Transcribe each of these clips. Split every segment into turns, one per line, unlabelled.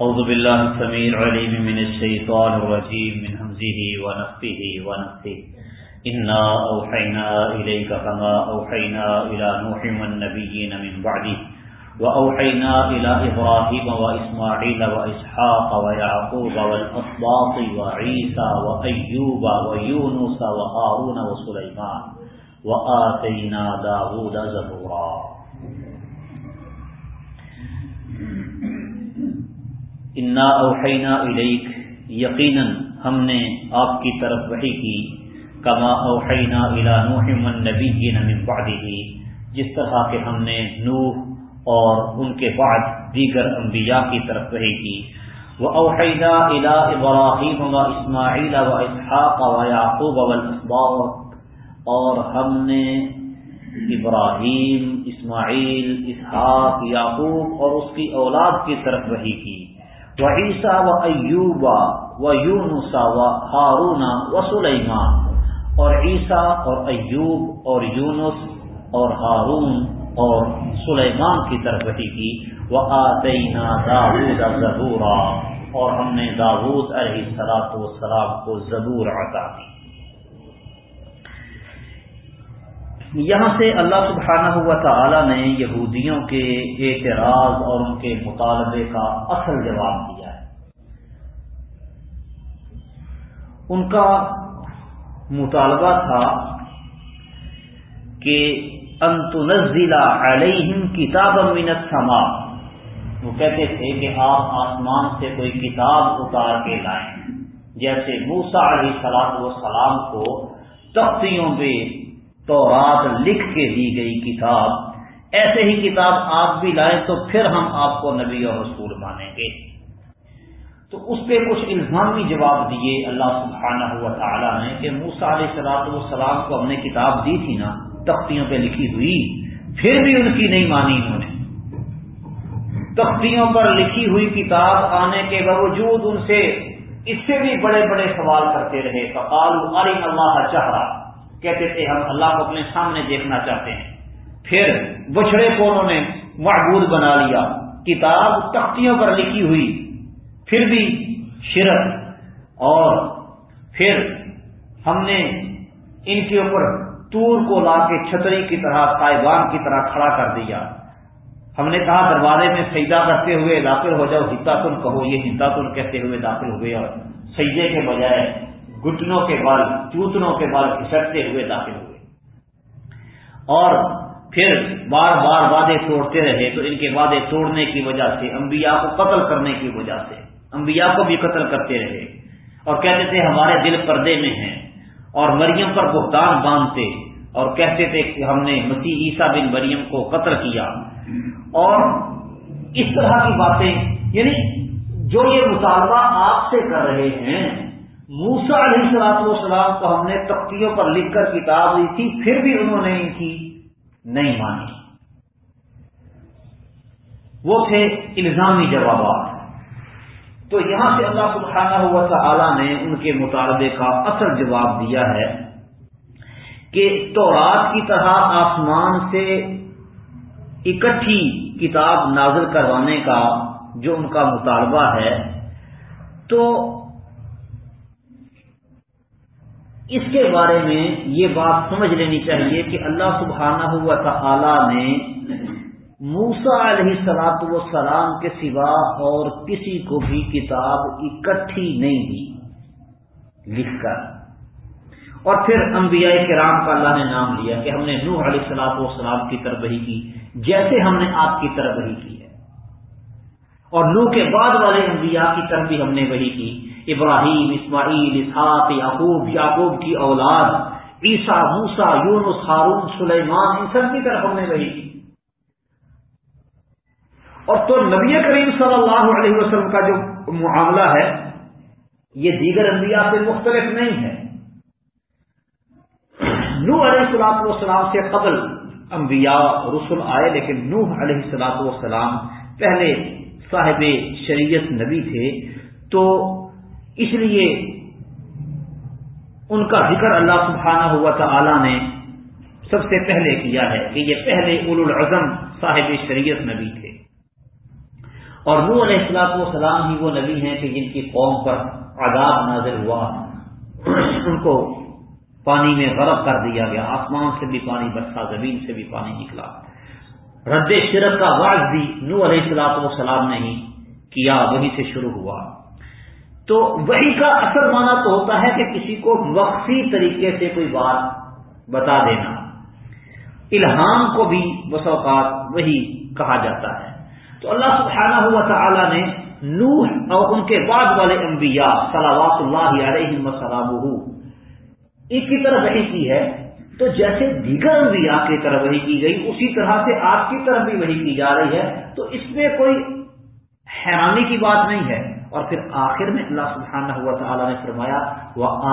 أعوذ بالله السميع العليم من الشيطان الرجيم من همزه ونفه ونفه إنا أوحينا إليك كما أوحينا إلى نوح والنبيين من بعده. وأوحينا إلى إبراهيم وإسماعيل وإسحاق ويعقوب والأصباط وعيسى وأيوب ويونس وهارون وسليمان. وآتينا داود زبورا. انا اوحینا الیک یقیناً ہم نے آپ کی طرف وحی کی، کما اوحینا الا نوح والنبیین من بعده، جس طرح کہ ہم نے نوح اور ان کے بعد دیگر انبیاء کی طرف وحی کی۔ وہ اوحینا الا ابراہیم و اسماعیل و اسحاق و یعقوب والاسباط اور ہم نے ابراہیم اسماعیل اسحاق یعقوب اور اس کی اولاد کی طرف وحی کی۔ و عیسیٰ و ایوبا و یونسا و ہارون و سلیمان اور عیسیٰ اور ایوب اور یونس اور ہارون اور سلیمان کی طرف وحی کی وہ آدینہ داود زبورا. اور ہم نے داود علیہ سلاط و سلام کو زبور عطا دی یہاں سے اللہ سبحانہ ہوا تعالی نے یہودیوں کے اعتراض اور ان کے مطالبے کا اصل جواب ان کا مطالبہ تھا کہ انتنزلہ علیہم کتاب امینت سما وہ کہتے تھے کہ آپ آسمان سے کوئی کتاب اتار کے لائیں۔ جیسے موسا علیہ سلاد و سلام کو تختیوں پہ تو رات لکھ کے دی گئی کتاب، ایسے ہی کتاب آپ بھی لائیں تو پھر ہم آپ کو نبی اور رسول مانیں گے۔ تو اس پہ کچھ الزامی جواب دیے اللہ سبحانہ ہوا تعالیٰ نے کہ موسا علیہ سلاط والسلام کو ہم نے کتاب دی تھی نا، تختیوں پہ لکھی ہوئی، پھر بھی ان کی نہیں مانی انہوں نے۔ تختیوں پر لکھی ہوئی کتاب آنے کے باوجود ان سے اس سے بھی بڑے بڑے سوال کرتے رہے۔ فقال علی اللہ چہرہ کہتے تھے، ہم اللہ کو اپنے سامنے دیکھنا چاہتے ہیں۔ پھر بچڑے کو انہوں نے معبود بنا لیا۔ کتاب تختیوں پر لکھی ہوئی۔ پھر بھی شرک اور پھر ہم نے ان کے اوپر تور کو لا کے چھتری کی طرح، سائبان کی طرح کھڑا کر دیا۔ ہم نے کہا، دروازے میں سیدا کرتے ہوئے داخل ہو جاؤ ہتا تن کہو، یہ ہتا تن کہتے ہوئے داخل ہوئے اور سیدے کے بجائے گٹنوں کے بال، چوتنوں کے بال کھسکتے ہوئے داخل ہوئے۔ اور پھر بار بار وعدے توڑتے رہے تو ان کے وعدے توڑنے کی وجہ سے، انبیاء کو قتل کرنے کی وجہ سے انبیاء کو بھی قتل کرتے رہے اور کہتے تھے ہمارے دل پردے میں ہیں اور مریم پر بہتان باندھتے اور کہتے تھے کہ ہم نے مسیح عیسیٰ بن مریم کو قتل کیا۔ اور اس طرح کی باتیں یعنی جو یہ مطالبہ آپ سے کر رہے ہیں موسا علیہ السلاط والسلام کو ہم نے تختیوں پر لکھ کر کتاب دی تھی، پھر بھی انہوں نے ان کی نہیں مانی۔ وہ تھے الزامی جوابات۔ تو یہاں سے اللہ سبحانہ ہوا تعالی نے ان کے مطالبے کا اصل جواب دیا ہے کہ تورات کی طرح آسمان سے اکٹھی کتاب نازل کروانے کا جو ان کا مطالبہ ہے، تو اس کے بارے میں یہ بات سمجھ لینی چاہیے کہ اللہ سبحانہ ہوا تعالی نے موسا علیہ سلاط وسلام کے سوا اور کسی کو بھی کتاب اکٹھی نہیں دی۔ لکھ کر۔ اور پھر انبیاء کرام کا اللہ نے نام لیا کہ ہم نے نوح علیہ سلاط والسلام کی طرف وہی کی، جیسے ہم نے آپ کی طرف وہی کی ہے۔ اور نوح کے بعد والے انبیاء کی طرف بھی ہم نے وہی کی۔ ابراہیم، اسماعیل، اسحاق، یعقوب یعقوب کی اولاد عیسا موسا یونس، ہارون، سلیمان، ان سب کی طرف ہم نے وہی کی۔ اور تو نبی کریم صلی اللہ علیہ وسلم کا جو معاملہ ہے، یہ دیگر انبیاء سے مختلف نہیں ہے۔ نو علیہ السلاط والسلام سے قبل انبیاء رسول آئے، لیکن نوح علیہ السلاط والسلام پہلے صاحب شریعت نبی تھے، تو اس لیے ان کا ذکر اللہ سبحانہ ہوا تعالی نے سب سے پہلے کیا ہے کہ یہ پہلے اول العظم صاحب شریعت نبی تھے۔ اور نو علیہ السلاط والسلام ہی وہ نبی ہیں کہ جن کی قوم پر عذاب نازل ہوا۔ ان کو پانی میں غرق کر دیا گیا۔ آسمان سے بھی پانی برسا زمین سے بھی پانی نکلا۔ رد شرک کا واضح بھی نو علیہ السلاط والسلام نے ہی کیا، وہی سے شروع ہوا۔ تو وہی کا اثر مانا تو ہوتا ہے کہ کسی کو وقفی طریقے سے کوئی بات بتا دینا۔ الہام کو بھی بس اوقات وہی کہا جاتا ہے۔ تو اللہ سبحانہ ہوا تعالی نے نوح اور ان کے بعد والے انبیاء صلوات اللہ علیہ وسلام ایک کی طرف وہی کی ہے، تو جیسے دیگر انبیاء کی طرف وہی کی گئی، اسی طرح سے آپ کی طرف بھی وہی کی جا رہی ہے۔ تو اس میں کوئی حیرانی کی بات نہیں ہے۔ اور پھر آخر میں اللہ سبحانہ ہوا تعالیٰ نے فرمایا وہ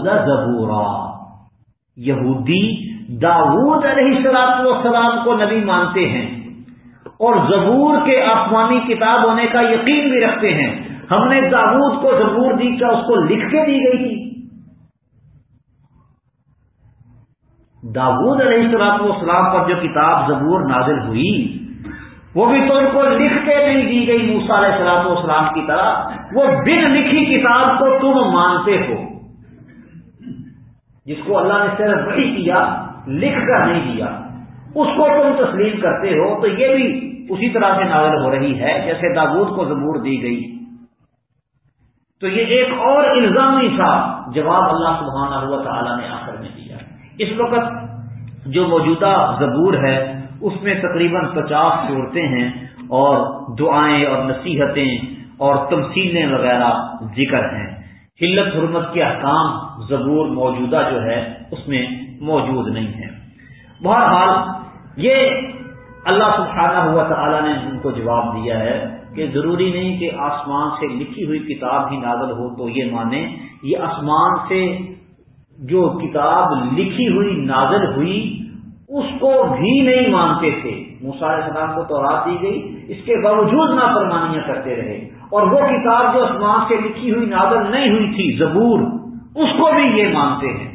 زبورا۔ یہودی داود علیہ السلام والسلام کو نبی مانتے ہیں۔ اور زبور کے آسمانی کتاب ہونے کا یقین بھی رکھتے ہیں۔ ہم نے داود کو زبور دی کیا اس کو لکھ کے دی گئی تھی۔ داود علیہ السلام والسلام پر جو کتاب زبور نازل ہوئی، وہ بھی تو ان کو لکھ کے نہیں دی گئی موسا علیہ السلام والسلام کی طرح۔ وہ بن لکھی کتاب کو تم مانتے ہو۔ جس کو اللہ نے صرف وہی کیا، لکھ کر نہیں دیا۔ اس کو تم تسلیم کرتے ہو، تو یہ بھی اسی طرح سے نازل ہو رہی ہے جیسے داود کو زبور دی گئی۔ تو یہ ایک اور الزامی سا جواب اللہ سبحانہ ہوا تعالیٰ نے آخر میں دیا۔ اس وقت جو موجودہ زبور ہے، اس میں تقریباً پچاس صورتیں ہیں اور دعائیں اور نصیحتیں اور تمسیلیں وغیرہ ذکر ہیں۔ حلت حرمت کے احکام زبور موجودہ جو ہے، اس میں موجود نہیں ہے بہرحال یہ اللہ سبحانہ ہوا تعالیٰ نے ان کو جواب دیا ہے کہ ضروری نہیں کہ آسمان سے لکھی ہوئی کتاب ہی نازل ہو تو یہ مانے، یہ آسمان سے جو کتاب لکھی ہوئی، نازل ہوئی، اس کو بھی نہیں مانتے تھے۔ علیہ السلام کو تو رات دی گئی، اس کے باوجود نافرمانیاں کرتے رہے۔ اور وہ کتاب جو آسمان سے لکھی ہوئی، نازل نہیں ہوئی تھی، زبور، اس کو بھی یہ مانتے ہیں۔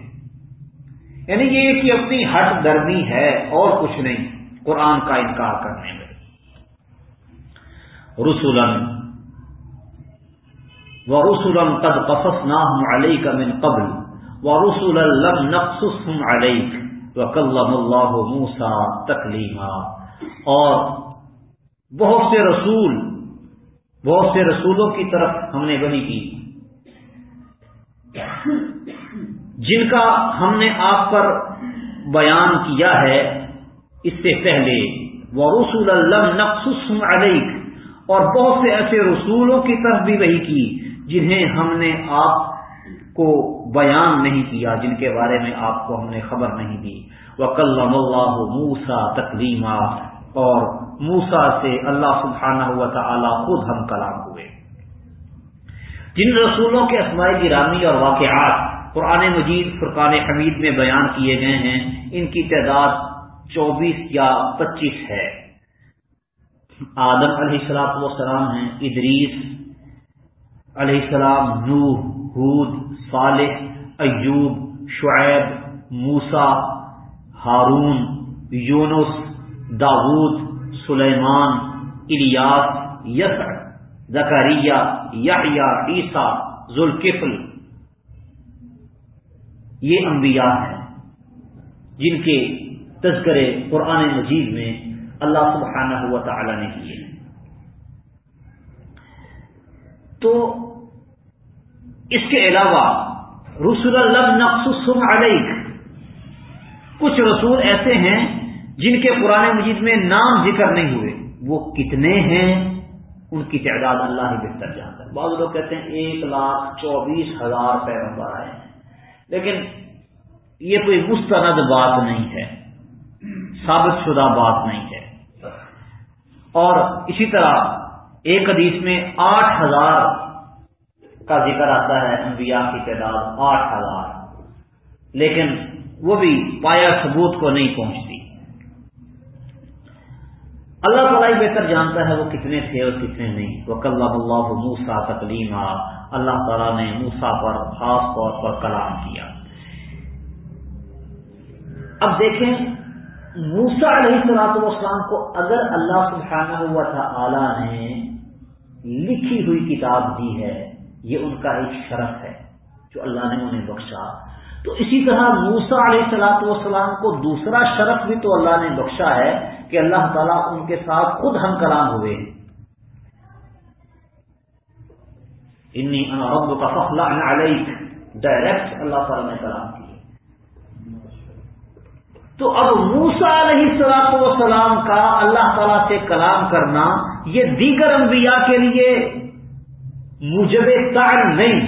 یعنی یہ کہ اپنی ہٹ درمی ہے اور کچھ نہیں۔ قرآن کا انکار کرنے میں رسولن و رسولم تب قصص نہ علیہ کا من قبل و رسول لم نقص علیہ و اللہ موسا تکلیما اور بہت سے رسول، بہت سے رسولوں کی طرف ہم نے وہی کی۔ جن کا ہم نے آپ پر بیان کیا ہے اس سے پہلے وہ رسول اللہ نقص علیک اور بہت سے ایسے رسولوں کی طرف بھی وہی کی جنہیں ہم نے آپ کو بیان نہیں کیا، جن کے بارے میں آپ کو ہم نے خبر نہیں دی۔ وہ کلم اللہ موسا تکلیمہ اور موسا سے اللہ سبحانہ ہوا تعالی خود ہم کلام ہوئے۔ جن رسولوں کے اسماعی گرامی اور واقعات قرآن مجید، فرقان حمید میں بیان کیے گئے ہیں، ان کی تعداد چوبیس یا پچیس ہے۔ آدم علیہ السلام وسلام ہیں، ادریس علیہ السلام نور حود صالح، ایوب، شعیب موسا ہارون، یونس، داود، سلیمان، الیاس یس زکریہ یا عیسیٰ، ذوالکفل۔ یہ انبیاء ہیں جن کے تذکرے قرآن مجید میں اللہ سبحانہ ہوا تعالی نے کیے تو اس کے علاوہ رسول اللہ نقص علیک، کچھ رسول ایسے ہیں جن کے قرآن مجید میں نام ذکر نہیں ہوئے۔ وہ کتنے ہیں؟ ان کی تعداد اللہ ہی بہتر جانتا ہے۔ بعض لوگ کہتے ہیں ایک لاکھ چوبیس ہزار پیغمبر آئے ہیں۔ لیکن یہ کوئی مستند بات نہیں ہے۔ ثابت شدہ بات نہیں ہے۔ اور اسی طرح ایک حدیث میں آٹھ ہزار کا ذکر آتا ہے، انبیاء کی تعداد آٹھ ہزار۔ لیکن وہ بھی پایا ثبوت کو نہیں پہنچتی۔ اللہ تعالیٰ بہتر جانتا ہے وہ کتنے تھے اور کتنے نہیں۔ وہ کل اللہ موسا تکلیم اللہ تعالیٰ نے موسا پر خاص طور پر کلام کیا۔ اب دیکھیں موسا علیہ سلاط والسلام کو اگر اللہ سبحانہ ہوا تھا اعلیٰ نے لکھی ہوئی کتاب دی ہے، یہ ان کا ایک شرف ہے جو اللہ نے انہیں بخشا۔ تو اسی طرح موسا علیہ سلاط والسلام کو دوسرا شرف بھی تو اللہ نے بخشا ہے کہ اللہ تعالیٰ ان کے ساتھ خود ہم کلام ہوئے۔ انی رب کا فخلا علیہ ڈائریکٹ اللہ تعالیٰ نے کلام کیا۔ تو اب موسا علیہ سلاط وسلام کا اللہ تعالی سے کلام کرنا یہ دیگر انبیاء کے لیے مجب تعین نہیں۔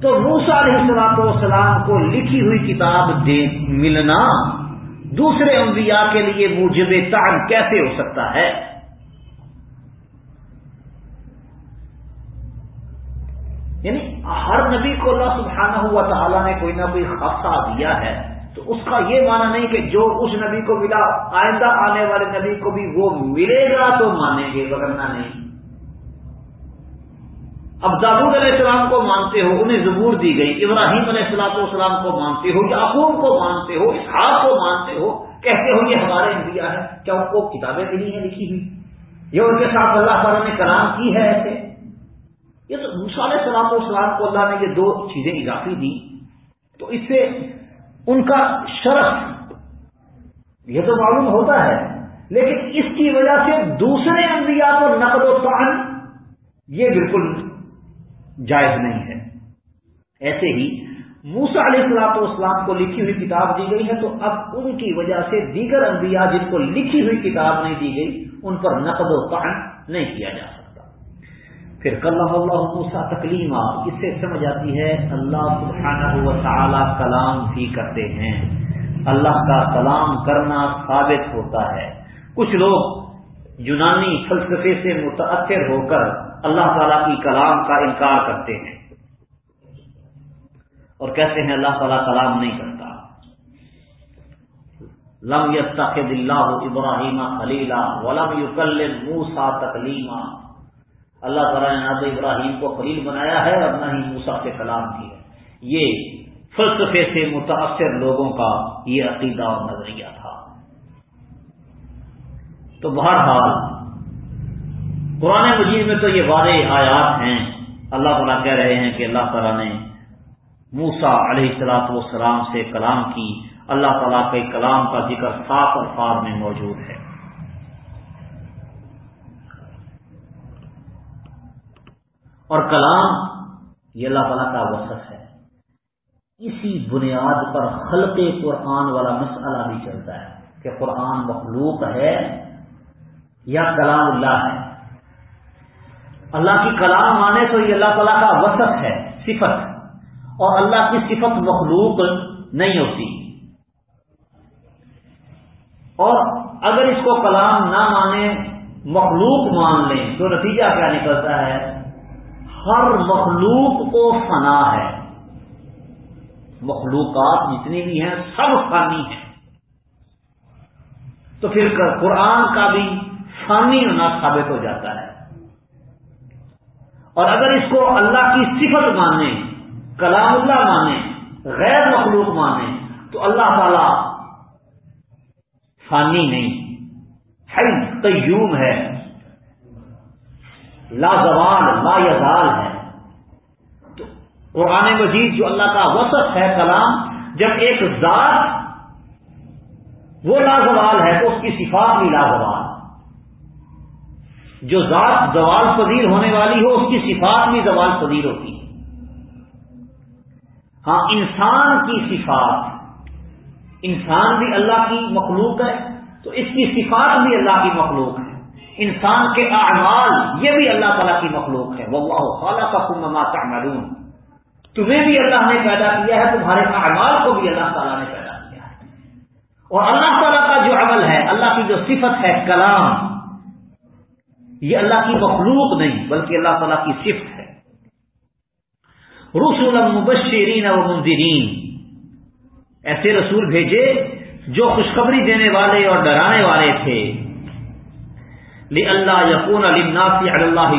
تو موسا علیہ سلاط وسلام کو لکھی ہوئی کتاب دے ملنا دوسرے انبیاء کے لیے مجب تعین کیسے ہو سکتا ہے یعنی ہر نبی کو اللہ سبحانہ ہوا تعالیٰ نے کوئی نہ کوئی خاصہ دیا ہے تو اس کا یہ مانا نہیں کہ جو اس نبی کو ملا، آئندہ آنے والے نبی کو بھی وہ ملے گا تو مانیں گے وغیرہ نہیں۔ اب داود علیہ السلام کو مانتے ہو، انہیں زبور دی گئی، ابراہیم علیہ السلام والسلام کو مانتے ہو، یعقوب کو مانتے ہو، اسحاق کو مانتے ہو، کہتے ہو یہ ہمارے انبیاء ہے کیا ان کو کتابیں ملی ہیں لکھی ہوئی؟ یہ ان کے ساتھ اللہ تعالیٰ نے کلام کی ہے ایسے؟ یہ تو مثال سلام اسلام کو اللہ نے یہ دو چیزیں اضافی دی تو اس سے ان کا شرف، یہ تو معلوم ہوتا ہے، لیکن اس کی وجہ سے دوسرے انبیاء کو نقد و تعن یہ بالکل جائز نہیں ہے۔ ایسے ہی موسا علیہ السلاط اسلام کو لکھی ہوئی کتاب دی گئی ہے، تو اب ان کی وجہ سے دیگر انبیاء جن کو لکھی ہوئی کتاب نہیں دی گئی، ان پر نقد و تعن نہیں کیا جا سکتا۔ پھر کلام اللہ موسا تکلیمہ، اس سے سمجھ آتی ہے، اللہ سبحانہ و تعالی کلام بھی کرتے ہیں۔ اللہ کا کلام کرنا ثابت ہوتا ہے۔ کچھ لوگ یونانی فلسفے سے متاثر ہو کر اللہ تعالی کی کلام کا انکار کرتے ہیں۔ اور کہتے ہیں، اللہ تعالیٰ کلام نہیں کرتا۔ لم یتخذ اللہ ابراہیم خلیلہ، ولم یکلم موسا تکلیمہ۔ اللہ تعالیٰ نے ناد ابراہیم کو خلیل بنایا ہے اور نہ ہی موسا سے کلام کی ہے۔ یہ فلسفے سے متاثر لوگوں کا یہ عقیدہ اور نظریہ تھا۔ تو بہرحال، قرآن مجید میں تو یہ واضح آیات ہیں۔ اللہ تعالیٰ کہہ رہے ہیں کہ اللہ تعالیٰ نے موسا علیہ السلاط والسلام سے کلام کی۔ اللہ تعالیٰ کے کلام کا ذکر صاف الفاظ میں موجود ہے۔ اور کلام یہ اللہ تعالیٰ کا وسط ہے۔ اسی بنیاد پر خلق قرآن والا مسئلہ بھی چلتا ہے کہ قرآن مخلوق ہے یا کلام اللہ ہے۔ اللہ کی کلام مانے تو یہ اللہ تعالیٰ کا وسط ہے، صفت۔ اور اللہ کی صفت مخلوق نہیں ہوتی۔ اور اگر اس کو کلام نہ مانے، مخلوق مان لیں تو نتیجہ کیا نکلتا ہے؟ ہر مخلوق کو فنا ہے۔ مخلوقات جتنی بھی ہیں سب فانی ہیں۔ تو پھر قرآن کا بھی فانی ہونا ثابت ہو جاتا ہے۔ اور اگر اس کو اللہ کی صفت مانے کلام اللہ مانے غیر مخلوق مانے تو اللہ تعالی فانی نہیں۔ ہے قیوم ہے۔ لا زوال لا یزال ہے۔ تو قرآن مجید جو اللہ کا وسط ہے کلام، جب ایک ذات وہ لازوال ہے تو اس کی صفات بھی لازوال جو ذات زوال پذیر ہونے والی ہو، اس کی صفات بھی زوال پذیر ہوتی ہے ہاں انسان کی صفات، انسان بھی اللہ کی مخلوق ہے، تو اس کی صفات بھی اللہ کی مخلوق ہے۔ انسان کے اعمال، یہ بھی اللہ تعالیٰ کی مخلوق ہے۔ وہ تعملون۔ تمہیں بھی اللہ نے پیدا کیا ہے، تمہارے اعمال کو بھی اللہ تعالیٰ نے پیدا کیا ہے۔ اور اللہ تعالیٰ کا جو عمل ہے، اللہ کی جو صفت ہے، کلام، یہ اللہ کی مخلوق نہیں، بلکہ اللہ تعالیٰ کی صفت ہے۔ رسول مبشرین و منظرین ایسے رسول بھیجے جو خوشخبری دینے والے اور ڈرانے والے تھے۔ اللہ یقون علمناسی اللہ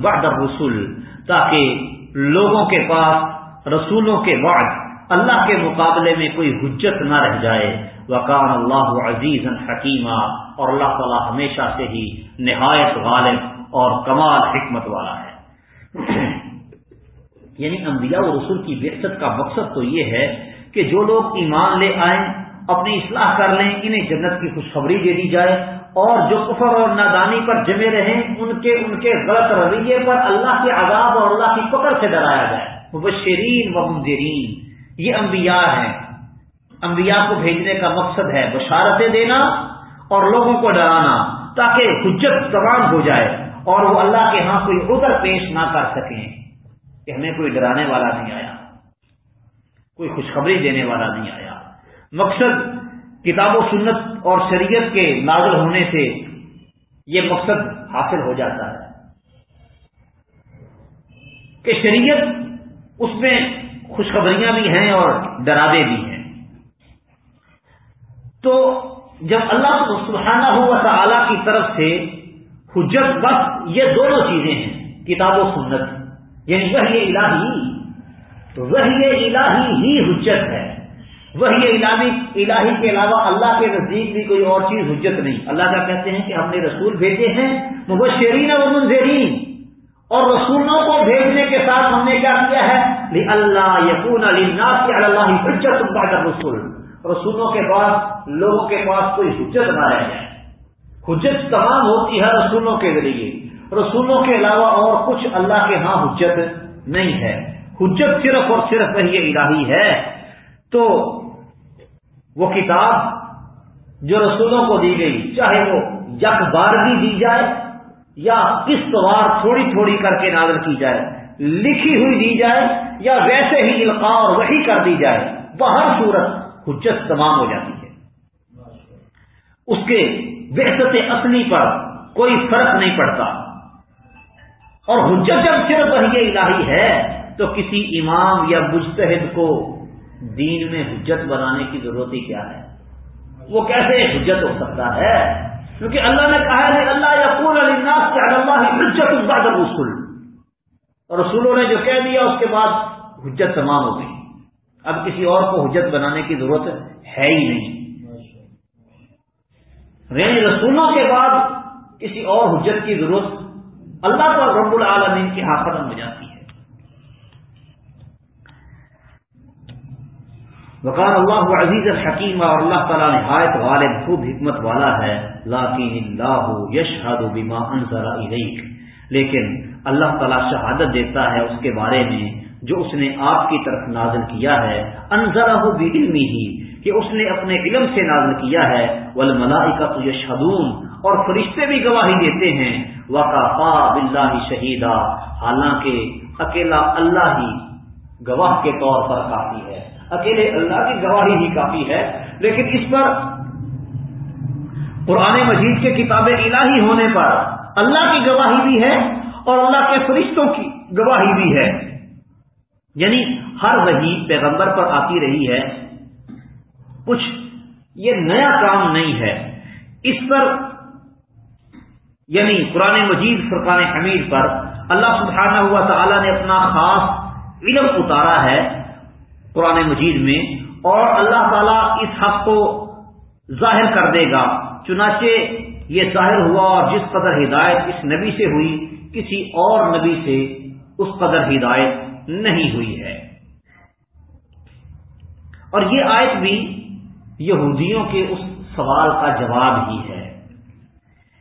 بعد رسول تاکہ لوگوں کے پاس، رسولوں کے بعد اللہ کے مقابلے میں کوئی حجت نہ رہ جائے۔ وکان اللہ عزیز حکیمہ اور اللہ تعالیٰ ہمیشہ سے ہی نہایت غالب اور کمال حکمت والا ہے۔ یعنی انبیاء و رسول کی بحثت کا مقصد تو یہ ہے کہ جو لوگ ایمان لے آئیں اپنی اصلاح کر لیں، انہیں جنت کی خوشخبری دے دی جائے۔ اور جو کفر اور نادانی پر جمے رہیں ان کے ان کے غلط رویے پر اللہ کے عذاب اور اللہ کی پکڑ سے ڈرایا جائے۔ مبشرین و منظرین یہ انبیاء ہیں۔ انبیاء کو بھیجنے کا مقصد ہے بشارتیں دینا اور لوگوں کو ڈرانا تاکہ حجت تمام ہو جائے اور وہ اللہ کے ہاں کوئی ادھر پیش نہ کر سکیں کہ ہمیں کوئی ڈرانے والا نہیں آیا، کوئی خوشخبری دینے والا نہیں آیا۔ مقصد کتاب و سنت اور شریعت کے نازل ہونے سے یہ مقصد حاصل ہو جاتا ہے۔ کہ شریعت اس میں خوشخبریاں بھی ہیں اور ڈرادے بھی ہیں۔ تو جب اللہ سبحانہ ہوا تعالی کی طرف سے حجت بس یہ دونوں چیزیں ہیں، کتاب و سنت یعنی وہ یہ الہی وہی الہی ہی حجت ہے۔ وہی الہی الہی کے علاوہ اللہ کے نزدیک بھی کوئی اور چیز حجت نہیں۔ اللہ کا کہتے ہیں کہ ہم نے رسول بھیجے ہیں، مبشرین و منظرین اور رسولوں کو بھیجنے کے ساتھ ہم نے کیا کیا ہے؟ اللہ یقون اللہ حجت بعد رسول رسولوں کے بعد، لوگوں کے پاس کوئی حجت نہ رہ جائے۔ حجت تمام ہوتی ہے رسولوں کے ذریعے۔ رسولوں کے علاوہ اور کچھ اللہ کے ہاں حجت نہیں ہے۔ حجت صرف اور صرف وہی الہی ہے۔ تو وہ کتاب جو رسولوں کو دی گئی، چاہے وہ یک بار بھی دی جائے یا کس وار تھوڑی تھوڑی کر کے نازل کی جائے، لکھی ہوئی دی جائے یا ویسے ہی القاع اور وہی کر دی جائے، بہر صورت حجت تمام ہو جاتی ہے۔ اس کے وحسط اصلی پر کوئی فرق نہیں پڑتا۔ اور حجت جب صرف وہی الہی ہے، تو کسی امام یا مجتہد کو دین میں حجت بنانے کی ضرورت ہی کیا ہے؟ وہ کیسے حجت ہو سکتا ہے؟ کیونکہ اللہ نے کہا ہے، اللہ یقول اللہ حجت بعد رسول اور رسولوں نے جو کہہ دیا، اس کے بعد حجت تمام ہو گئی۔ اب کسی اور کو حجت بنانے کی ضرورت ہے ہی نہیں۔ یعنی رسولوں کے بعد کسی اور حجت کی ضرورت اللہ پر رب العالمین کی ہاں ختم ہو جاتی۔ ہے وقال اللہ عزیز الحکیم اور اللہ تعالیٰ نہایت غالب خوب حکمت والا ہے، لاکن اللہ یشہد بما انزل الیک۔ لیکن اللہ تعالیٰ شہادت دیتا ہے اس کے بارے میں جو اس نے آپ کی طرف نازل کیا ہے۔ انزلہ بعلمی ہی کہ اس نے اپنے علم سے نازل کیا ہے۔ والملائکۃ یشہدون، اور فرشتے بھی گواہی دیتے ہیں۔ وقفا باللہ شہیدا حالانکہ اکیلا اللہ ہی گواہ کے طور پر کافی ہے۔ اکیلے اللہ کی گواہی ہی کافی ہے، لیکن اس پر قرآن مجید کے کتاب الہی ہونے پر اللہ کی گواہی بھی ہے اور اللہ کے فرشتوں کی گواہی بھی ہے۔ یعنی ہر وہی پیغمبر پر آتی رہی ہے۔ کچھ یہ نیا کام نہیں ہے۔ اس پر یعنی قرآن مجید فرقان حمید پر اللہ سبحانہ ہوا تعالی نے اپنا خاص علم اتارا ہے۔ قرآن مجید میں اور اللہ تعالیٰ اس حق کو ظاہر کر دے گا، چنانچہ یہ ظاہر ہوا اور جس قدر ہدایت اس نبی سے ہوئی، کسی اور نبی سے اس قدر ہدایت نہیں ہوئی ہے۔ اور یہ آیت بھی یہودیوں کے اس سوال کا جواب ہی ہے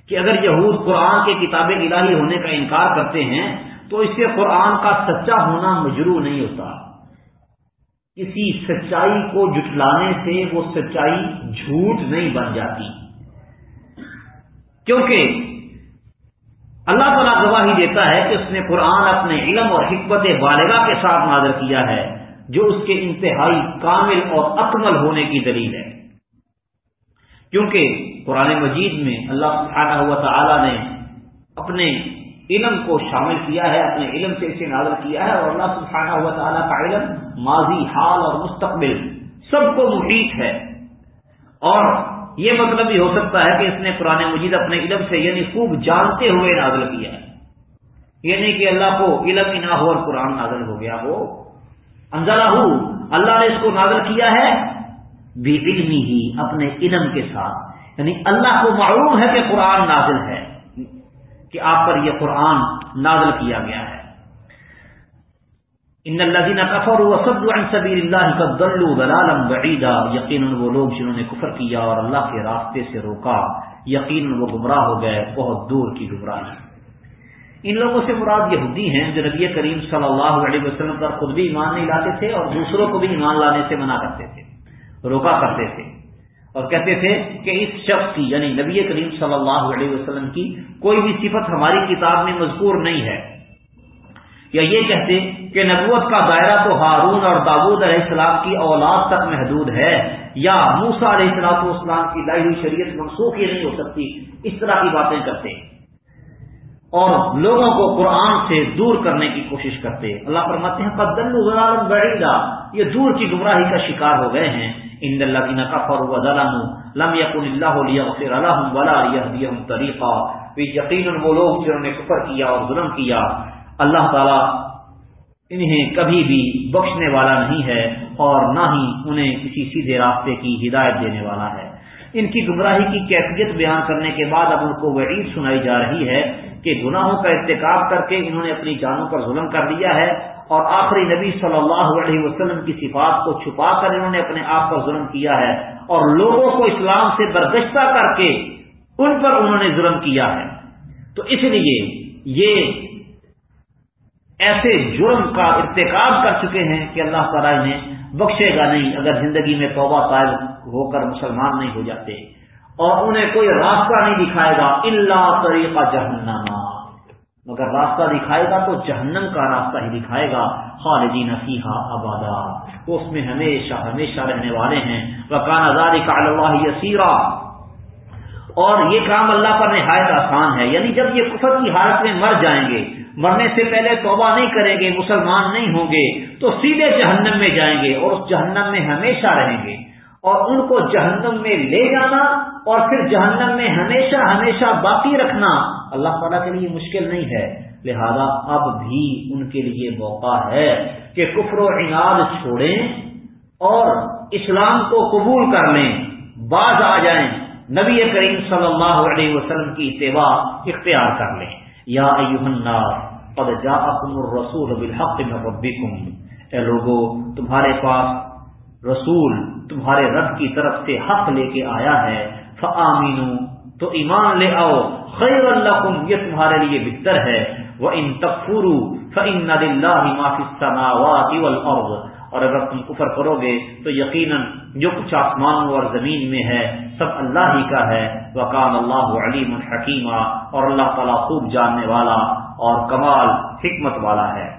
کہ اگر یہود قرآن کے کتاب الہی ہونے کا انکار کرتے ہیں، تو اس سے قرآن کا سچا ہونا مجرو نہیں ہوتا۔ کسی سچائی کو جٹلانے سے وہ سچائی جھوٹ نہیں بن جاتی۔ کیونکہ اللہ تعالیٰ گواہی دیتا ہے کہ اس نے قرآن اپنے علم اور حکمت والدہ کے ساتھ نازر کیا ہے، جو اس کے انتہائی کامل اور اکمل ہونے کی دلیل ہے۔ کیونکہ قرآن مجید میں اللہ سبحانہ ہوا تعالی نے اپنے علم کو شامل کیا ہے، اپنے علم سے اسے نازل کیا ہے، اور اللہ سبحانہ ہوا تعالیٰ کا علم ماضی، حال اور مستقبل سب کو محیط ہے۔ اور یہ مطلب بھی ہو سکتا ہے کہ اس نے قرآن مجید اپنے علم سے یعنی خوب جانتے ہوئے نازل کیا ہے۔ یعنی کہ اللہ کو علم ہی نہ ہو اور قرآن نازل ہو گیا ہو۔ انزلہ اللہ نے اس کو نازل کیا ہے بے علمی ہی، اپنے علم کے ساتھ۔ یعنی اللہ کو معلوم ہے کہ قرآن نازل ہے۔ کہ آپ پر یہ قرآن نازل کیا گیا ہے۔ ان الذين كفروا وصدوا عن سبيل الله قد ضلوا ضلالا بعيدا۔ یقینا وہ لوگ جنہوں نے کفر کیا اور اللہ کے راستے سے روکا، یقینا وہ گمراہ ہو گئے، بہت دور کی گمراہی۔ ان لوگوں سے مراد یہودی ہیں جو نبی کریم صلی اللہ علیہ وسلم پر خود بھی ایمان نہیں لاتے تھے اور دوسروں کو بھی ایمان لانے سے منع کرتے تھے، روکا کرتے تھے۔ اور کہتے تھے کہ اس شخص کی یعنی نبی کریم صلی اللہ علیہ وسلم کی کوئی بھی صفت ہماری کتاب میں مذکور نہیں ہے۔ یا یہ کہتے کہ نبوت کا دائرہ تو ہارون اور داود علیہ السلام کی اولاد تک محدود ہے یا موسا علیہ السلام اسلام کی لائی ہوئی شریعت منسوخ ہی نہیں ہو سکتی۔ اس طرح کی باتیں کرتے۔ اور لوگوں کو قرآن سے دور کرنے کی کوشش کرتے اللہ فرماتے ہیں قدن بیڑا یہ دور کی گمراہی کا شکار ہو گئے ہیں۔ ان الذين كفروا وظلموا لم يكن الله ليغفر لهم ولا ليهديهم طريقا۔ یقینا وہ لوگ جنہوں نے کفر کیا اور ظلم کیا۔ اللہ تعالی انہیں کبھی بھی بخشنے والا نہیں ہے اور نہ ہی انہیں کسی سیدھے راستے کی ہدایت دینے والا ہے۔ ان کی گمراہی کی کیفیت بیان کرنے کے بعد اب ان کو وعید سنائی جا رہی ہے۔ کہ گناہوں کا ارتکاب کر کے انہوں نے اپنی جانوں پر ظلم کر دیا ہے اور آخری نبی صلی اللہ علیہ وسلم کی صفات کو چھپا کر انہوں نے اپنے آپ پر ظلم کیا ہے اور لوگوں کو اسلام سے برگشتہ کر کے ان پر انہوں نے ظلم کیا ہے۔ تو اس لیے یہ ایسے جرم کا ارتکاب کر چکے ہیں کہ اللہ تعالیٰ انہیں بخشے گا نہیں اگر زندگی میں توبہ طائب ہو کر مسلمان نہیں ہو جاتے۔ اور انہیں کوئی راستہ نہیں دکھائے گا اللہ طریقہ جہنما مگر راستہ دکھائے گا تو جہنم کا راستہ ہی دکھائے گا خالدی نصیحہ آبادا وہ اس میں ہمیشہ ہمیشہ رہنے والے ہیں۔ وکان آزادی کا اللہ یسیرا۔ اور یہ کام اللہ پر نہایت آسان ہے۔ یعنی جب یہ کفر کی حالت میں مر جائیں گے، مرنے سے پہلے توبہ نہیں کریں گے، مسلمان نہیں ہوں گے، تو سیدھے جہنم میں جائیں گے اور اس جہنم میں ہمیشہ رہیں گے۔ اور ان کو جہنم میں لے جانا اور پھر جہنم میں ہمیشہ ہمیشہ باقی رکھنا اللہ تعالیٰ کے لیے مشکل نہیں ہے۔ لہذا اب بھی ان کے لیے موقع ہے کہ کفر و عناد چھوڑیں اور اسلام کو قبول کر لیں۔ باز آ جائیں۔ نبی کریم صلی اللہ علیہ وسلم کی اتباع اختیار کر لیں۔ یا قد جاءکم الرسول بالحق من ربکم۔ اے لوگو، تمہارے پاس رسول تمہارے رب کی طرف سے حق لے کے آیا ہے، فآمینو، تو ایمان لے آؤ خیر اللہ یہ تمہارے لیے بہتر ہے۔ وہ ان تفور فن اور اگر تم کفر کرو گے، تو یقیناً جو کچھ آسمانوں اور زمین میں ہے، سب اللہ ہی کا ہے۔ وقام اللہ علیم الحکیمہ اور اللہ تعالیٰ خوب جاننے والا اور کمال حکمت والا ہے۔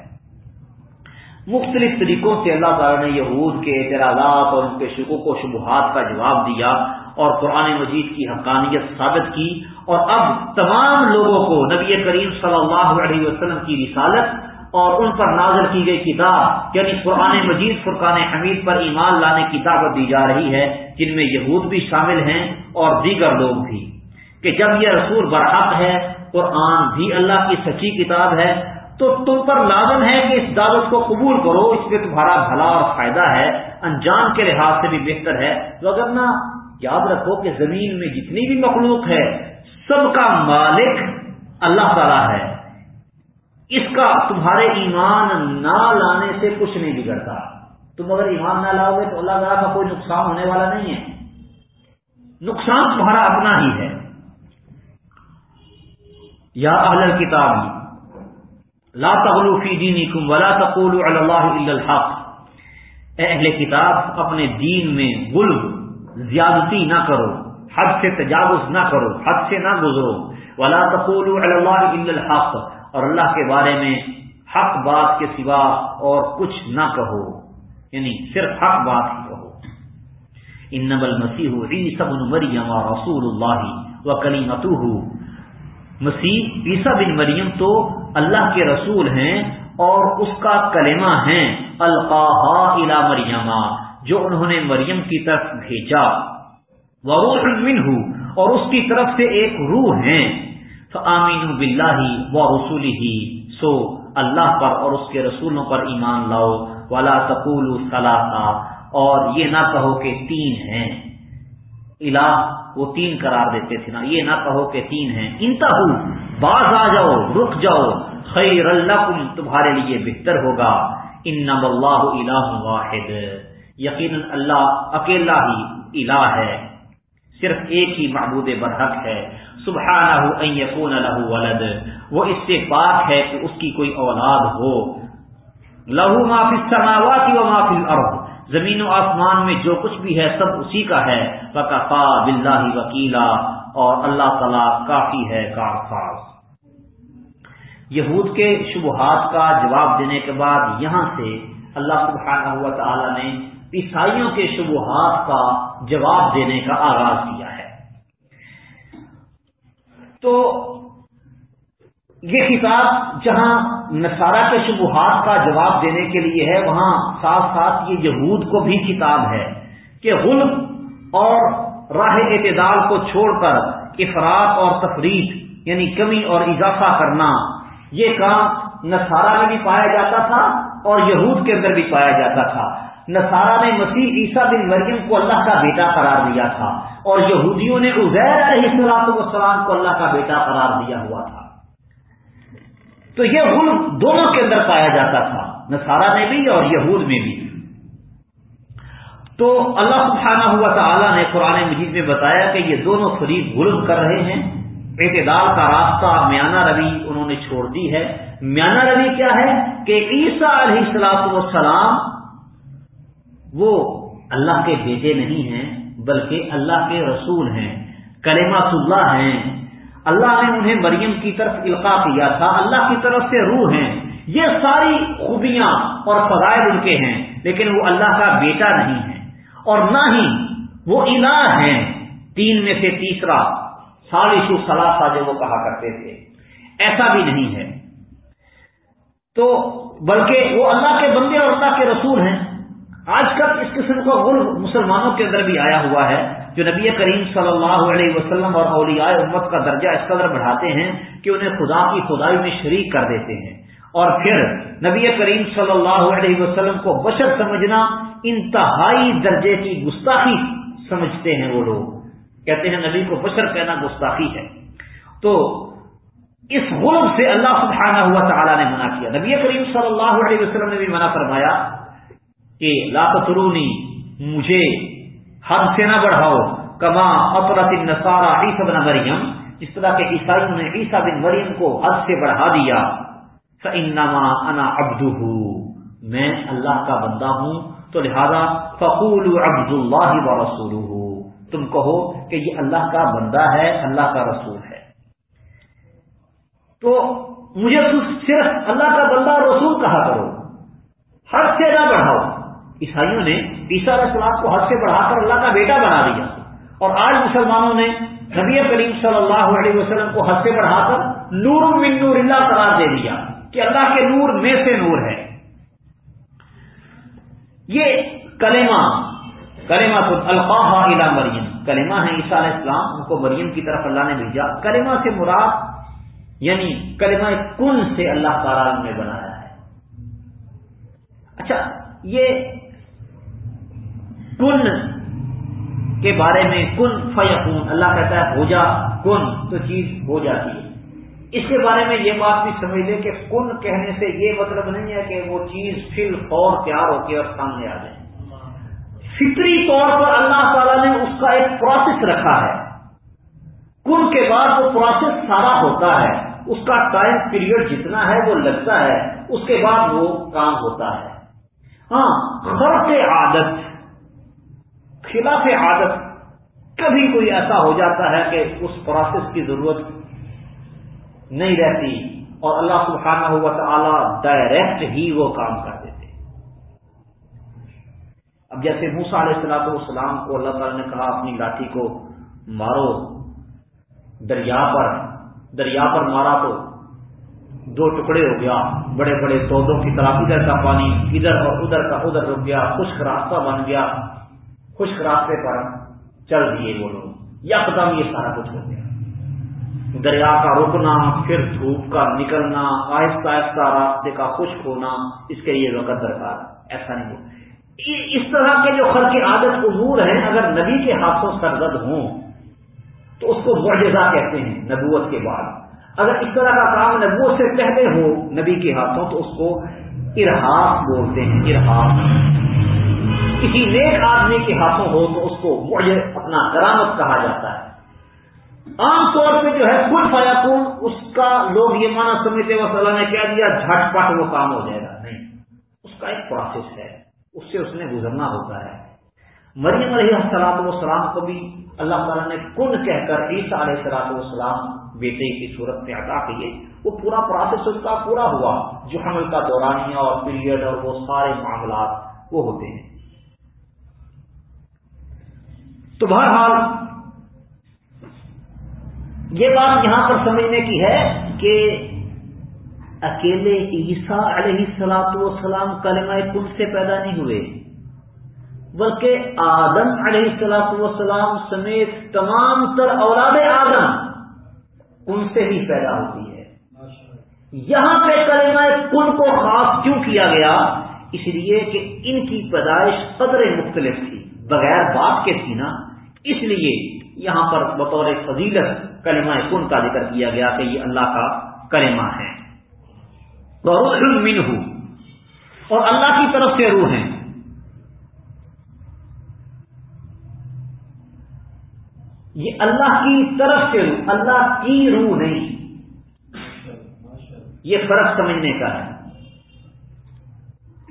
مختلف طریقوں سے اللہ تعالیٰ نے یہود کے اعتراضات اور ان کے شکوک و شبہات کا جواب دیا اور قرآن مجید کی حقانیت ثابت کی اور اب تمام لوگوں کو نبی کریم صلی اللہ علیہ وسلم کی رسالت اور ان پر نازل کی گئی کتاب یعنی قرآن مجید، فرقان حمید پر ایمان لانے کی دعوت دی جا رہی ہے، جن میں یہود بھی شامل ہیں اور دیگر لوگ بھی۔ کہ جب یہ رسول برحق ہے، قرآن بھی اللہ کی سچی کتاب ہے تو تم پر لازم ہے کہ اس دعوت کو قبول کرو، اس میں تمہارا بھلا اور فائدہ ہے، انجام کے لحاظ سے بھی بہتر ہے۔ تو اگر نہ یاد رکھو کہ زمین میں جتنی بھی مخلوق ہے، سب کا مالک اللہ تعالی ہے۔ اس کا تمہارے ایمان نہ لانے سے کچھ نہیں بگڑتا۔ تم اگر ایمان نہ لاؤ گے تو اللہ تعالیٰ کا کوئی نقصان ہونے والا نہیں ہے۔ نقصان تمہارا اپنا ہی ہے۔ یا اہل کتاب لا تغلو فی دینکم ولا تقولوا علی اللہ الا الحق. اے اہل کتاب، اپنے دین میں غلب زیادتی نہ کرو، حد سے تجاوز نہ کرو، حد سے نہ گزرو. ولا تقولوا علی اللہ الا الحق. اور اللہ کے بارے میں حق بات کے سوا اور کچھ نہ کہو. یعنی صرف حق بات ہی کہو. ان نبل مسیح مریم رسول اللہ و کلیمتہ مسیح عیسیٰ بن مریم تو اللہ کے رسول ہیں اور اس کا کلمہ ہیں القاح الا مریمہ جو انہوں نے مریم کی طرف بھیجا۔ وہ روح اور اس کی طرف سے ایک روح ہیں۔ تو آمین بلّہ و رسول ہی سو، اللہ پر اور اس کے رسولوں پر ایمان لاؤ۔ والا تقول صلاح اور یہ نہ کہو کہ تین ہیں۔ الہ، وہ تین قرار دیتے تھے۔ نا، یہ نہ کہو کہ تین ہیں۔ انتہ باز آ جاؤ، رک جاؤ۔ خیر اللہ تمہارے لیے بہتر ہوگا۔ ان اللہ الہ واحد۔ یقیناً اللہ اکیلا ہی الہ ہے۔ صرف ایک ہی معبود برحق ہے۔ سبحانہ ان یکون له ولد۔ وہ اس سے پاک ہے کہ اس کی کوئی اولاد ہو۔ لہو ما فی السماوات و ما فی الارض۔ زمین و آسمان میں جو کچھ بھی ہے سب اسی کا ہے۔ وکفا باللہ وکیلا اور اللہ تعالی کافی ہے کارساز یہود کے شبہات کا جواب دینے کے بعد یہاں سے اللہ سبحانہ ہوا تعالی نے عیسائیوں کے شبہات کا جواب دینے کا آغاز کیا ہے۔ تو یہ کتاب جہاں نصارہ کے شبہات کا جواب دینے کے لیے ہے، وہاں ساتھ ساتھ یہ یہود کو بھی کتاب ہے کہ غلط اور راہ اعتدال کو چھوڑ کر افراد اور تفریح یعنی کمی اور اضافہ کرنا، یہ کام نصارہ میں بھی پایا جاتا تھا اور یہود کے اندر بھی پایا جاتا تھا۔ نصارہ نے مسیح عیسیٰ بن مریم کو اللہ کا بیٹا قرار دیا تھا اور یہودیوں نے عزیر علیہ السلام کو اللہ کا بیٹا قرار دیا ہوا تھا۔ تو یہ غلط دونوں کے اندر پایا جاتا تھا، نصارہ میں بھی اور یہود میں بھی۔ تو اللہ سبحانہ ہوا تعالیٰ نے قرآن مجید میں بتایا کہ یہ دونوں فریق غلط کر رہے ہیں۔ اعتدال کا راستہ میانہ روی انہوں نے چھوڑ دی ہے۔ میانہ روی کیا ہے کہ عیسیٰ علیہ السلاط والسلام وہ اللہ کے بیٹے نہیں ہیں، بلکہ اللہ کے رسول ہیں کلمات اللہ ہیں۔ اللہ نے انہیں مریم کی طرف القاع کیا تھا۔ اللہ کی طرف سے روح ہیں۔ یہ ساری خوبیاں اور فضائل ان کے ہیں، لیکن وہ اللہ کا بیٹا نہیں ہے۔ اور نہ ہی وہ الہ ہیں۔ تین میں سے تیسرا سالشو سلاسا جو وہ کہا کرتے تھے۔ ایسا بھی نہیں ہے۔ تو بلکہ وہ اللہ کے بندے اور اللہ کے رسول ہیں۔ آج کل اس قسم کا غل مسلمانوں کے اندر بھی آیا ہوا ہے۔ جو نبی کریم صلی اللہ علیہ وسلم اور اولیاء امت کا درجہ اس قدر بڑھاتے ہیں کہ انہیں خدا کی خدائی میں شریک کر دیتے ہیں۔ اور پھر نبی کریم صلی اللہ علیہ وسلم کو بشر سمجھنا انتہائی درجے کی گستاخی سمجھتے ہیں وہ لوگ۔ کہتے ہیں نبی کو بشر کہنا گستاخی ہے۔ تو اس غلط سے اللہ سبحانہ ہوا تعالیٰ نے منع کیا۔ نبی کریم صلی اللہ علیہ وسلم نے بھی منع فرمایا کہ لاپترونی مجھے حد سے نہ بڑھاؤ، کما اپرت نسارا عیسی بن مریم جس طرح کے عیسائیوں نے عیسا بن مریم کو حد سے بڑھا دیا۔ فنما انا ابد میں اللہ کا بندہ ہوں۔ تو لہذا فقول عبد اللہ و رسول تم کہو کہ یہ اللہ کا بندہ ہے، اللہ کا رسول ہے۔ تو مجھے صرف اللہ کا بندہ رسول کہا کرو۔ ہر سے نہ بڑھاؤ۔ عیسائیوں نے عیسیٰ علیہ السلام کو حد سے بڑھا کر اللہ کا بیٹا بنا دیا اور آج مسلمانوں نے نبی کریم صلی اللہ علیہ وسلم کو حد سے بڑھا کر نور من نور اللہ قرار دے دیا کہ اللہ کے نور میں سے نور ہے۔ یہ کلمہ کلمہ تو القاح مریم۔ کلمہ ہے عیسیٰ علیہ السلام، ان کو مریم کی طرف اللہ نے بھیجا۔ کلمہ سے مراد یعنی کلمہ کن سے اللہ تعالیٰ نے بنایا ہے۔ اچھا یہ کن کے بارے میں کن فیقون، اللہ کہتا ہے ہو جا کن، تو چیز ہو جاتی ہے۔ اس کے بارے میں یہ بات بھی سمجھ لیں کہ کن کہنے سے یہ مطلب نہیں ہے کہ وہ چیز فل فور تیار ہو کے اور سامنے آ جائے۔ فطری طور پر اللہ تعالیٰ نے اس کا ایک پروسیس رکھا ہے۔ کن کے بعد وہ پروسیس سارا ہوتا ہے۔ اس کا ٹائم پیریڈ جتنا ہے وہ لگتا ہے۔ اس کے بعد وہ کام ہوتا ہے۔ ہاں خرف عادت۔ خلاف عادت کبھی کوئی ایسا ہو جاتا ہے کہ اس پروسیس کی ضرورت نہیں رہتی اور اللہ سبحانہ ہوا تعالی ڈائریکٹ ہی وہ کام کر دیتے۔ اب جیسے موسا علیہ السلام والسلام کو اللہ تعالی نے کہا، اپنی لاٹھی کو مارو، دریا پر دریا پر مارا تو دو ٹکڑے ہو گیا، بڑے بڑے پودوں کی طرح ادھر کا پانی، ادھر اور ادھر کا ادھر رک گیا، خشک راستہ بن گیا۔ خشک راستے پر چل دیے وہ لوگ۔ یا یہ سارا کچھ ہو گیا۔ دریا کا رکنا، پھر دھوپ کا نکلنا، آہستہ آہستہ راستے کا خشک ہونا، اس کے لیے وقت درکار۔ ایسا نہیں ہو۔ اس طرح کے جو خر کی عادت امور ہیں، اگر نبی کے ہاتھوں سرزد ہوں، تو اس کو معجزہ کہتے ہیں نبوت کے بعد۔ اگر اس طرح کا کام نبوت سے پہلے ہو، نبی کے ہاتھوں، تو اس کو ارحاس بولتے ہیں ارحاس کسی نیک آدمی کے ہاتھوں ہو تو اس کو اپنا کرامت کہا جاتا ہے۔ عام طور پہ جو ہے کل فیا اس کا لوگ یہ مانا سمجھتے وہ نے کیا دیا، جھٹ پٹ وہ کام ہو جائے گا۔ نہیں، اس کا ایک پروسیس ہے۔ اس سے اس نے گزرنا ہوتا ہے۔ مریم علیہ السلام والسلام کو بھی اللہ تعالیٰ نے کن کہہ کر عیسیٰ علیہ السلام والسلام بیٹے کی صورت میں عطا کیے وہ پورا پروسیس اس کا پورا ہوا، جو حمل کا دورانیہ اور پیریڈ اور وہ سارے معاملات وہ ہوتے ہیں۔ تو بہرحال، یہ بات یہاں پر سمجھنے کی ہے کہ اکیلے عیسیٰ علیہ سلاط وسلام کلمہ کن سے پیدا نہیں ہوئے، بلکہ آدم علیہ السلاط وسلام سمیت تمام تر اولاد آدم ان سے ہی پیدا ہوتی ہے۔ یہاں پہ کلمہ کن کو خاص کیوں کیا گیا؟ اس لیے کہ ان کی پیدائش قدر مختلف تھی، بغیر باپ کے تھی نا۔ اس لیے یہاں پر بطور فضیلت کلمہ کن کا ذکر کیا گیا کہ یہ اللہ کا کلمہ ہے۔ من اور اللہ کی طرف سے روح ہیں۔ یہ اللہ کی طرف سے روح، اللہ کی روح نہیں۔ یہ فرق سمجھنے کا ہے۔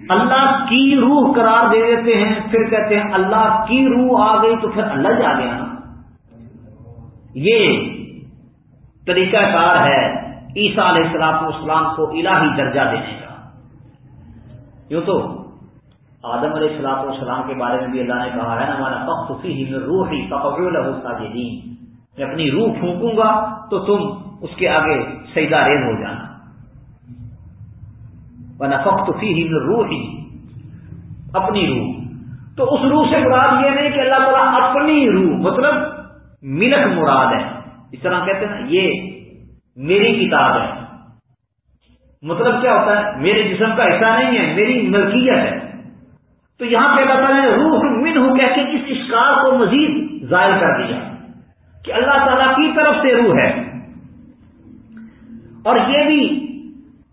اللہ کی روح قرار دے دیتے ہیں، پھر کہتے ہیں اللہ کی روح آ گئی تو پھر اللہ جا گیا۔ نا یہ طریقہ کار ہے عیسیٰ علیہ السلام اسلام کو الہی درجہ دینے کا۔ یوں تو آدم علیہ السلاط والسلام کے بارے میں بھی اللہ نے کہا ہے نا ہمارا پخت ہی میں روح ہی پکڑ میں اپنی روح پھونکوں گا تو تم اس کے آگے سیدا ریز ہو جانا۔ ورنہ فخت فی ہی اپنی روح۔ تو اس روح سے مراد یہ نہیں کہ اللہ تعالیٰ اپنی روح مطلب ملک مراد ہے۔ اس طرح کہتے ہیں نا، یہ میری کتاب ہے۔ مطلب کیا ہوتا ہے؟ میرے جسم کا حصہ نہیں ہے، میری ملکیت ہے۔ تو یہاں پہ اللہ تعالیٰ نے روح من ہو کہہ کے اس اشکار کو مزید ظاہر کر دیا کہ اللہ تعالیٰ کی طرف سے روح ہے۔ اور یہ بھی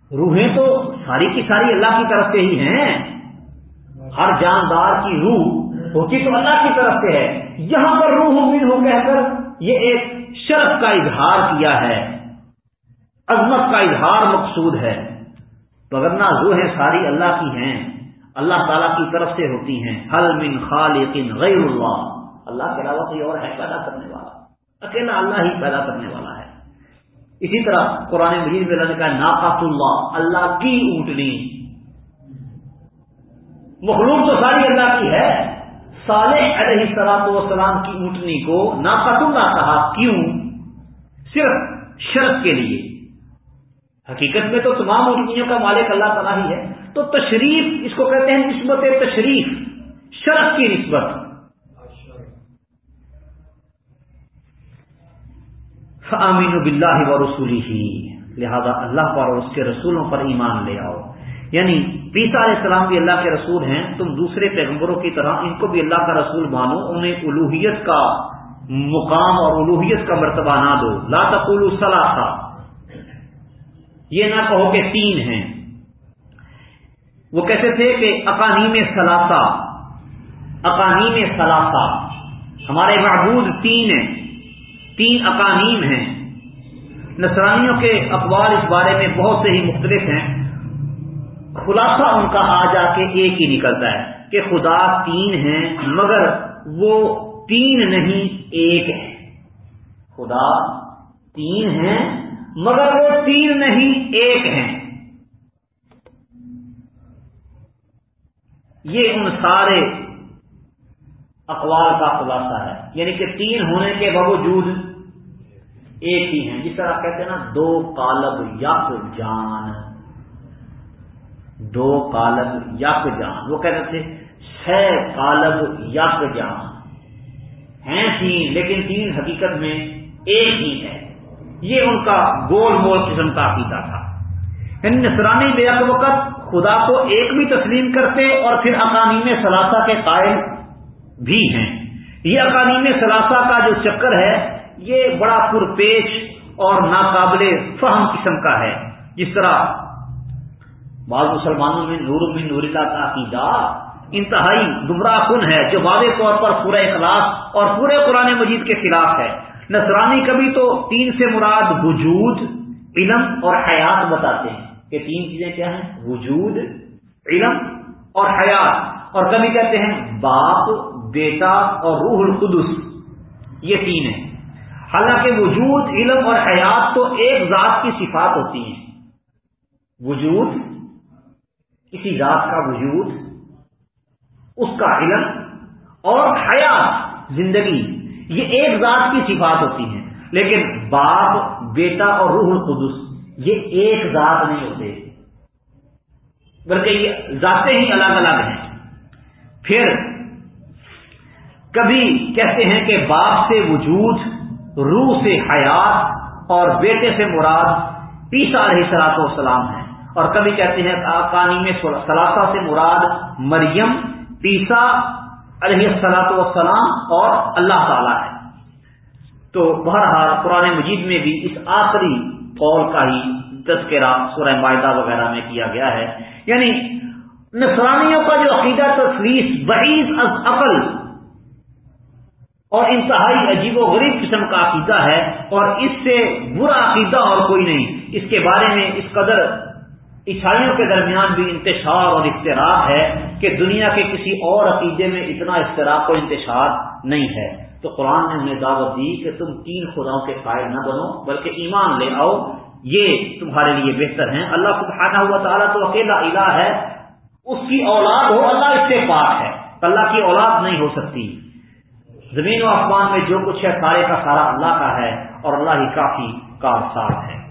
روحیں تو ساری کی ساری اللہ کی طرف سے ہی ہیں۔ ہر جاندار کی روح ہوتی تو اللہ کی طرف سے ہے۔ یہاں پر روح من ہو کہہ کر یہ ایک شرف کا اظہار کیا ہے۔ عظمت کا اظہار مقصود ہے۔ وغیرہ روحیں ساری اللہ کی ہیں، اللہ تعالیٰ کی طرف سے ہوتی ہیں۔ حل من خالقین غیر اللہ۔ اللہ کے علاوہ کوئی اور ہے پیدا کرنے والا۔ اکیلا اللہ ہی پیدا کرنے والا ہے۔ اسی طرح قرآن مجید میں اللہ نے کہا ناقات اللہ اللہ کی اونٹنی۔ مخلوق تو ساری اللہ کی ہے، صالح علیہ سلاط وسلام کی اونٹنی کو ناقات اللہ کہا۔ کیوں؟ صرف شرط کے لیے۔ حقیقت میں تو تمام اونٹنیوں کا مالک اللہ تعالیٰ ہی ہے۔ تو تشریف، اس کو کہتے ہیں نسبت تشریف شرط کی نسبت۔ امین بلّہ و رسولی ہی لہذا اللہ پر اور اس کے رسولوں پر ایمان لے آؤ۔ یعنی پیسا علیہ السلام بھی اللہ کے رسول ہیں، تم دوسرے پیغمبروں کی طرح ان کو بھی اللہ کا رسول مانو، انہیں الوحیت کا مقام اور الوحیت کا مرتبہ نہ دو۔ لا تقول ثلاثہ۔ یہ نہ کہو کہ تین ہیں۔ وہ کہتے تھے کہ اقانیم ثلاثہ اقانیم ثلاثہ۔ ہمارے معبود تین ہیں۔ تین اقانیم ہیں۔ نصرانیوں کے اخبار اس بارے میں بہت سے ہی مختلف ہیں۔ خلاصہ ان کا آ جا کے ایک ہی نکلتا ہے کہ خدا تین ہیں، مگر وہ تین نہیں، ایک ہے خدا تین ہیں، مگر وہ تین نہیں، ایک ہیں۔ یہ ان سارے اقوال کا خلاصہ ہے۔ یعنی کہ تین ہونے کے باوجود ایک ہی ہیں۔ جس طرح کہتے ہیں نا، دو کالب یک جان دو کالب یک جان وہ کہتے تھے چھ کالب یک جان ہیں تین، لیکن تین حقیقت میں ایک ہی ہے۔ یہ ان کا گول مول قسم کا عقیدہ تھا۔ یعنی نسرانی بے وقت خدا کو ایک بھی تسلیم کرتے اور پھر اقانیم ثلاثہ کے قائل بھی ہیں۔ یہ اقانیم ثلاثہ کا جو چکر ہے یہ بڑا پرپیش اور ناقابل فہم قسم کا ہے۔ جس طرح بعض مسلمانوں میں نور من نور اللہ کا عقیدہ انتہائی گمراہ کن ہے، جو واضح طور پر پورا اخلاص اور پورے قرآن مجید کے خلاف ہے۔ نصرانی کبھی تو تین سے مراد وجود، علم اور حیات بتاتے ہیں۔ کہ تین چیزیں کیا ہیں؟ وجود، علم اور حیات۔ اور کبھی کہتے ہیں باپ، بیٹا اور روح القدس۔ یہ تین ہیں۔ حالانکہ وجود علم اور حیات تو ایک ذات کی صفات ہوتی ہیں۔ وجود، کسی ذات کا وجود، اس کا علم اور حیات، زندگی، یہ ایک ذات کی صفات ہوتی ہیں۔ لیکن باپ، بیٹا اور روح القدس، یہ ایک ذات نہیں ہوتے۔ بلکہ یہ ذاتیں ہی الگ الگ ہیں۔ پھر کبھی کہتے ہیں کہ باپ سے وجود روح سے حیات اور بیٹے سے مراد پیسا علیہ سلاط والسلام ہے اور کبھی کہتے ہیں کانی میں سلاطہ سے مراد مریم پیسا علیہ السلاط والسلام اور اللہ تعالی ہے تو بہرحال قرآن مجید میں بھی اس آخری قول کا ہی تذکرہ سورہ معاہدہ وغیرہ میں کیا گیا ہے۔ یعنی نسرانیوں کا جو عقیدہ تصویر بعیز از عقل اور انتہائی عجیب و غریب قسم کا عقیدہ ہے اور اس سے برا عقیدہ اور کوئی نہیں۔ اس کے بارے میں اس قدر عیسائیوں کے درمیان بھی انتشار اور اختراع ہے کہ دنیا کے کسی اور عقیدے میں اتنا اشتراک و انتشار نہیں ہے۔ تو قرآن نے انہیں دعوت دی کہ تم تین خداؤں کے قائل نہ بنو، بلکہ ایمان لے آؤ۔ یہ تمہارے لیے بہتر ہے اللہ سبحانہ ہوا تعالیٰ تو اکیلا الہ ہے، اس کی اولاد ہو، اللہ اس سے پاک ہے۔ اللہ کی اولاد نہیں ہو سکتی۔ زمین و آسمان میں جو کچھ ہے، سارے کا سارا اللہ کا ہے اور اللہ ہی کافی کارساز ہے۔